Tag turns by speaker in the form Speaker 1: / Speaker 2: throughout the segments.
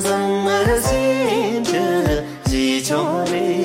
Speaker 1: zang zing zing zi zhong zi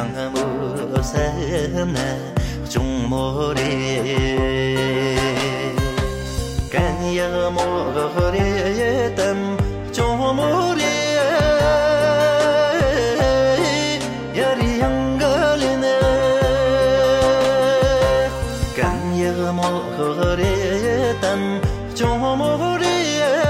Speaker 1: 강함 오세나 중모리 간야 모거리 땀 중모리 여리 양걸이네 간야 모거리 땀 중모리